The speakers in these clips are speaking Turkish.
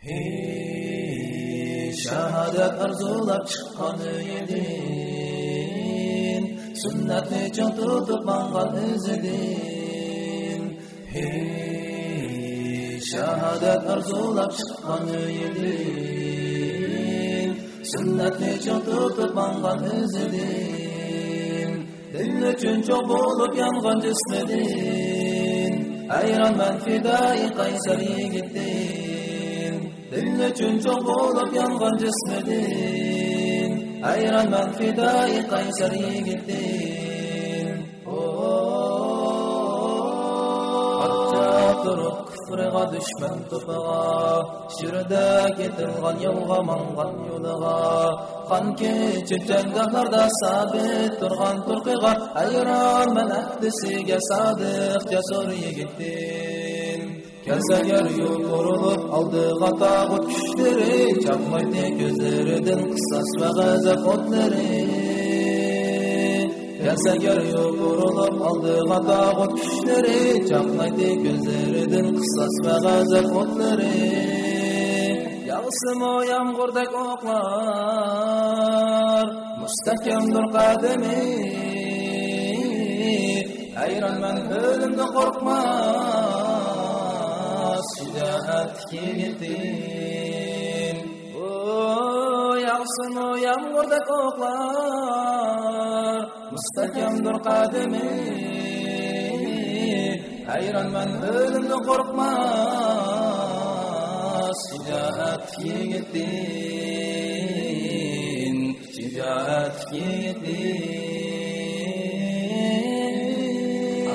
Hey, shahadat arzulab chiqqan edin sunnatni chong tutib mangan izidin Hey, shahadat arzulab chiqqan edin sunnatni chong tutib mangan izidin din uchun cho'q bo'lib yongan jismidin ayron man fidoi qaysar yigitdin دلتون چقدر بیان و جسم دین ایران من فدای قیصری گدین فرقا دشمن تفقا شرده کتلغن یوغا منغن یولغا خان که چپچنگ دهر ده ثابت ترغن ترقیغا ایران من اهدسی گه صادق جسور یگتین sodiq jasur yigitdin kelsagar yuqorilib oldiga tog'ut kuchlari chaqmaydi ko'zlaridan qisas va g'azab o'tlari Kelsagar yuqorilib oldiga tog'ut kuchlari chaqmaydi ko'zlaridan qisas va g'azab o'tlari yog'simo yomg'irdak o'qlar mustahkamdir qadami hayronman o'limda qo'rqmas shijoat yigitin yog'simo yomg'irdak o'qlar mustahkamdir qadami hayronman o'limda qo'rqmas shijoat yigitin shijoat yigitin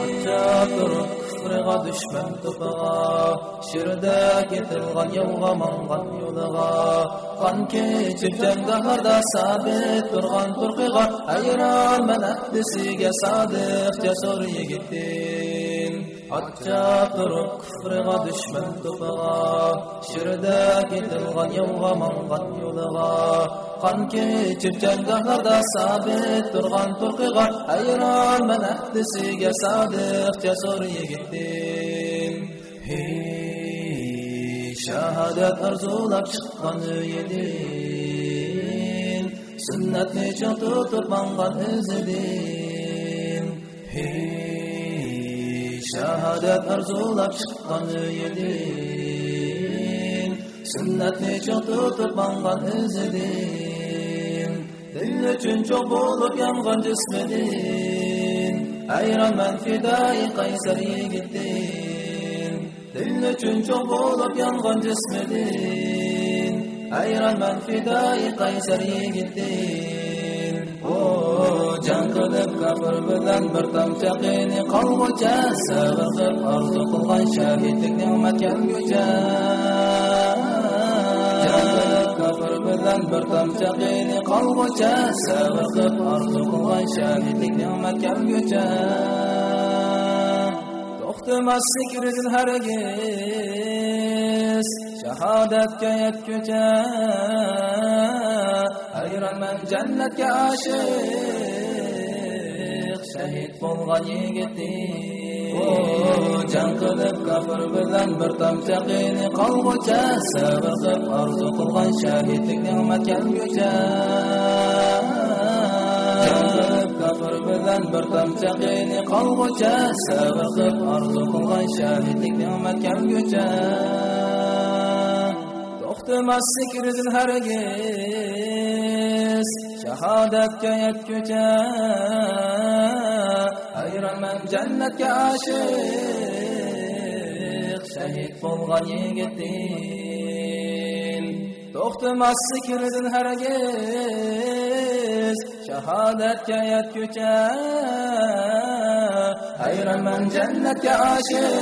ancha turib kufriga dushman to'pig'a shirda ketilgan yovg'a mangan yo'liga qon kechib janggohlarda sabit turgan turqiga hayronman ahdisiga sodiq jasur yigitdin Атчатыр күфрға düşмән тупыға, Шүрдә кетілған яуға маңған юлыға, Қан кечіп жәнгағарда сабит тұрған тұрқиға, Айран мән әхтісіге садық жасор егеттен. Хей, шахадат арзулап шыққан үйеден, Сүннәтні чоң тұтып маңған өзеден. Хей, shahadat arzulab chiqqan edin sunnatni chong tutib mangan izidin din uchun cho'q bo'lib yongan jismidin ayronman fidoi qaysar yigitdin din uchun cho'q bo'lib yongan jismidin ayronman fidoi qaysar yigitdin sabr bilan bir tomchi qiyni qolg'ucha sabr qilib orzu qilgan shahidlik ne'mat kelgucha kafir bilan bir tomchi qiyni qolg'ucha sabr qilib orzu qilgan shahidlik ne'mat kelgucha to'xtamas zikridan hargiz shahodatga yetguncha hayronman jannatga oshiq. Shahid bo'lgan yigitdin jon qilib kafir bilan bir tomchi qiyni qolg'ucha sabr qilib orzu qilgan shahidlik ne'mat kelgucha kafir bilan bir tomchi qiyni qolg'ucha sabr qilib orzu qilgan shahidlik ne'mat kelgucha to'xtamas zikridan hargiz shahodatga yetgucha jannatga oshiq shahid bo'lgan yigitdin to'xtamas zikridan hargiz shahodatga yetgucha hayronman jannatga oshiq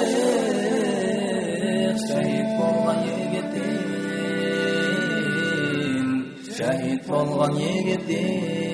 shahid bo'lgan yigitdin shahid bo'lgan yigitdin